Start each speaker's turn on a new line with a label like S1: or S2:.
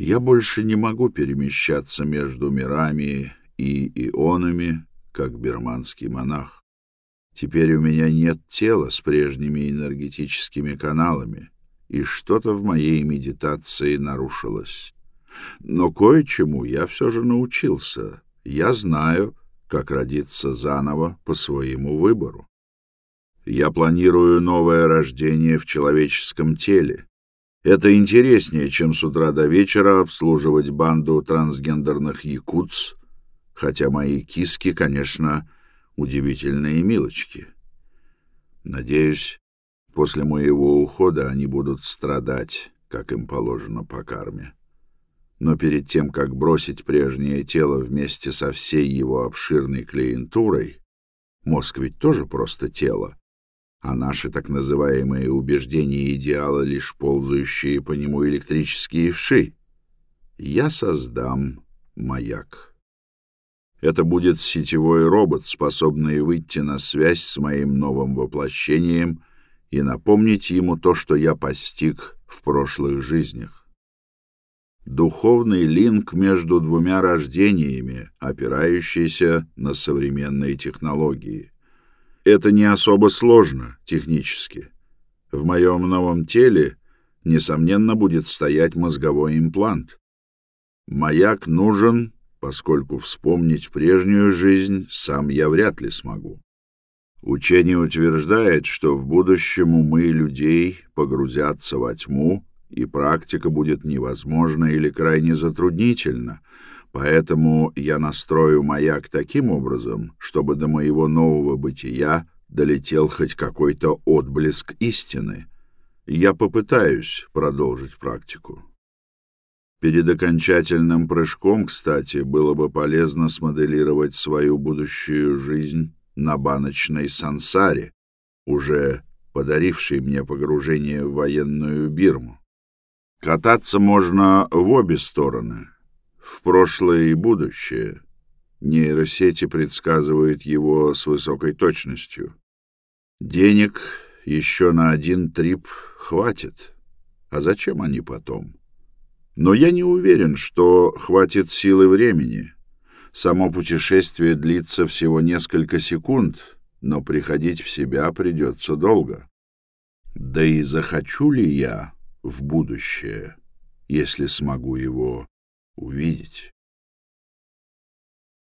S1: Я больше не могу перемещаться между мирами и ионами, как берманский монах. Теперь у меня нет тела с прежними энергетическими каналами, и что-то в моей медитации нарушилось. Но кое-чему я все же научился. Я знаю, как родиться заново по своему выбору. Я планирую новое рождение в человеческом теле. Это интереснее, чем с утра до вечера обслуживать банду трансгендерных якутс, хотя мои киски, конечно, удивительные милочки. Надеюсь, после моего ухода они будут страдать, как им положено по карме. Но перед тем, как бросить прежнее тело вместе со всей его обширной клиентурой, мозг ведь тоже просто тело, а наши так называемые убеждения и идеалы лишь ползающие по нему электрические вши, я создам маяк. Это будет сетевой робот, способный выйти на связь с моим новым воплощением и напомнить ему то, что я постиг в прошлых жизнях духовный линк между двумя рождениями, опирающийся на современные технологии. Это не особо сложно технически. В моем новом теле, несомненно, будет стоять мозговой имплант. Маяк нужен, поскольку вспомнить прежнюю жизнь сам я вряд ли смогу. Учение утверждает, что в будущем умы людей погрузятся во тьму, и практика будет невозможна или крайне затруднительна, поэтому я настрою маяк таким образом, чтобы до моего нового бытия долетел хоть какой-то отблеск истины. Я попытаюсь продолжить практику. Перед окончательным прыжком, кстати, было бы полезно смоделировать свою будущую жизнь на баночной сансаре, уже подарившей мне погружение в военную Бирму. Кататься можно в обе стороны, в прошлое и будущее. Нейросети предсказывают его с высокой точностью. Денег еще на один трип хватит. А зачем они потом? Но я не уверен, что хватит силы времени. Само путешествие длится всего несколько секунд, но приходить в себя придется долго. Да и захочу ли я в будущее, если смогу его увидеть.